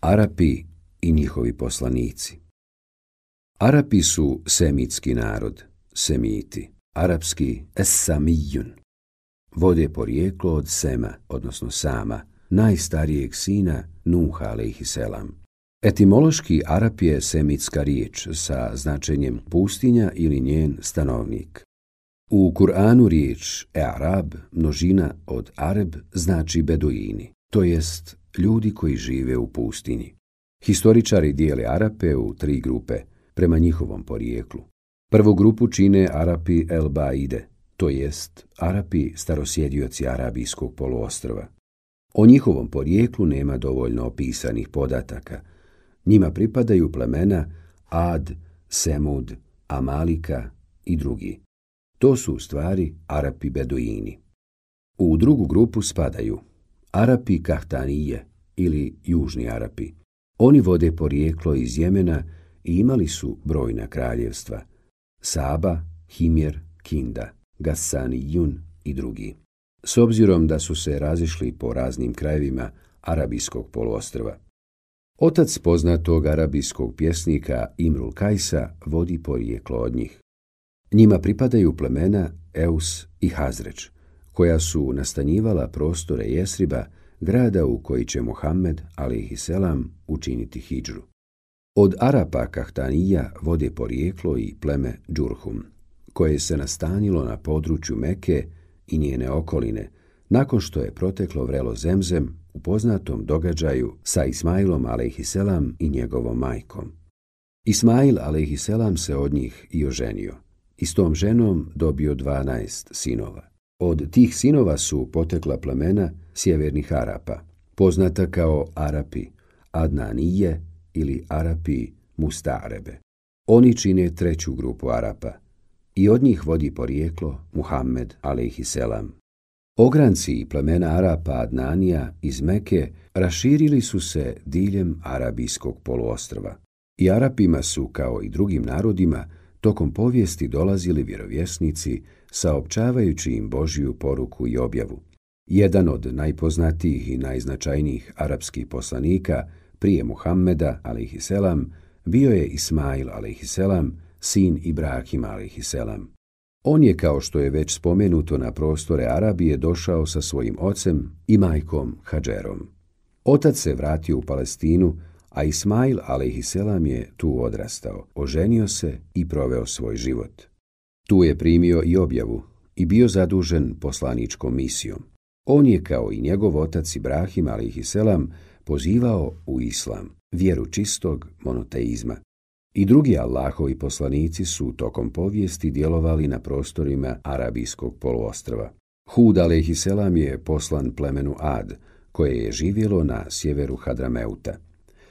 Arapi i njihovi poslanici Arapi su semitski narod, semiti, arapski esamijun. Vode porijeklo od Sema, odnosno Sama, najstarijeg sina Nuha alaihisselam. Etimološki Arap je semitska riječ sa značenjem pustinja ili njen stanovnik. U Kur'anu riječ e-arab, množina od arab, znači beduini, to jest ljudi koji žive u pustinji. Historičari dijele Arape u tri grupe, prema njihovom porijeklu. Prvu grupu čine Arapi El Baide, to jest Arapi starosjedioci Arabijskog poluostrova. O njihovom porijeklu nema dovoljno opisanih podataka. Njima pripadaju plemena Ad, Semud, Amalika i drugi. To su u stvari Arapi Beduini. U drugu grupu spadaju Arapi Kahtanije ili Južni Arapi. Oni vode porijeklo iz Jemena i imali su brojna kraljevstva. Saba, Himjer, Kinda, Gassani Jun i drugi. S obzirom da su se razišli po raznim krajevima Arabijskog poluostrva. Otac poznatog arabijskog pjesnika Imrul Kajsa vodi porijeklo od njih. Njima pripadaju plemena Eus i Hazreć, koja su nastanjivala prostore Jesriba, grada u koji će Muhammed, selam, učiniti hijđru. Od Arapa Kahtanija vode porijeklo i pleme Džurhum, koje se nastanilo na području Meke i njene okoline, nakon što je proteklo vrelo zemzem u poznatom događaju sa Ismailom selam i njegovom majkom. Ismail selam se od njih i oženio i s tom ženom dobio 12 sinova. Od tih sinova su potekla plemena sjevernih Arapa, poznata kao Arapi, Adnanije ili Arapi Mustarebe. Oni čine treću grupu Arapa i od njih vodi porijeklo Muhammed selam. Ogranci i plemena Arapa Adnanija iz Meke raširili su se diljem Arabijskog poluostrva. I Arapima su, kao i drugim narodima, tokom povijesti dolazili vjerovjesnici saopćavajući im Božiju poruku i objavu. Jedan od najpoznatijih i najznačajnijih arapskih poslanika prije Muhammeda, alaihisselam, bio je Ismail, alaihisselam, sin Ibrahim, alaihisselam. On je, kao što je već spomenuto na prostore Arabije, došao sa svojim ocem i majkom Hadžerom. Otac se vratio u Palestinu, a Ismail alaihisselam, je tu odrastao, oženio se i proveo svoj život. Tu je primio i objavu i bio zadužen poslaničkom misijom. On je, kao i njegov otac Ibrahim alaihisselam pozivao u islam, vjeru čistog monoteizma. I drugi Allahovi poslanici su tokom povijesti djelovali na prostorima Arabijskog poluostrva. Hud alaihisselam je poslan plemenu Ad, koje je živjelo na sjeveru Hadrameuta.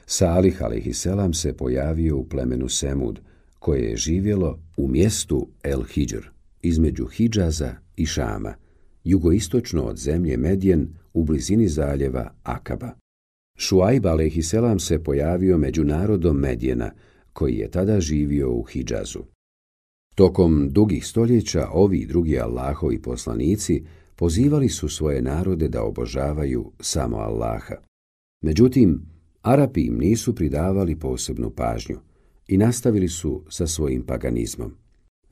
Salih alaihisselam se pojavio u plemenu Semud, koje je živjelo u mjestu El Hidžr, između Hidžaza i Šama, jugoistočno od zemlje Medjen u blizini zaljeva Akaba. Šuajb a.s. se pojavio među narodom Medjena, koji je tada živio u Hidžazu. Tokom dugih stoljeća ovi drugi Allahovi poslanici pozivali su svoje narode da obožavaju samo Allaha. Međutim, Arapi im nisu pridavali posebnu pažnju i nastavili su sa svojim paganizmom.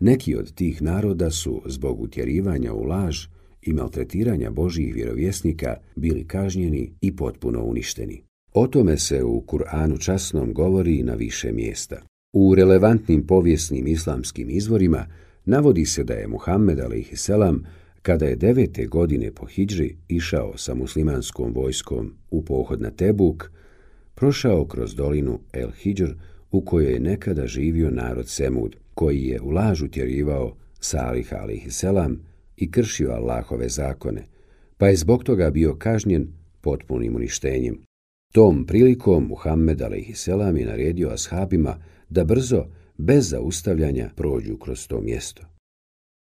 Neki od tih naroda su, zbog utjerivanja u laž i maltretiranja Božijih vjerovjesnika, bili kažnjeni i potpuno uništeni. O tome se u Kur'anu časnom govori na više mjesta. U relevantnim povijesnim islamskim izvorima navodi se da je Muhammed a.s. kada je devete godine po Hidži išao sa muslimanskom vojskom u pohod na Tebuk, prošao kroz dolinu El Hidžr u kojoj je nekada živio narod Semud, koji je u lažu tjerivao Salih selam i kršio Allahove zakone, pa je zbog toga bio kažnjen potpunim uništenjem. Tom prilikom Muhammed selam je naredio ashabima da brzo, bez zaustavljanja, prođu kroz to mjesto.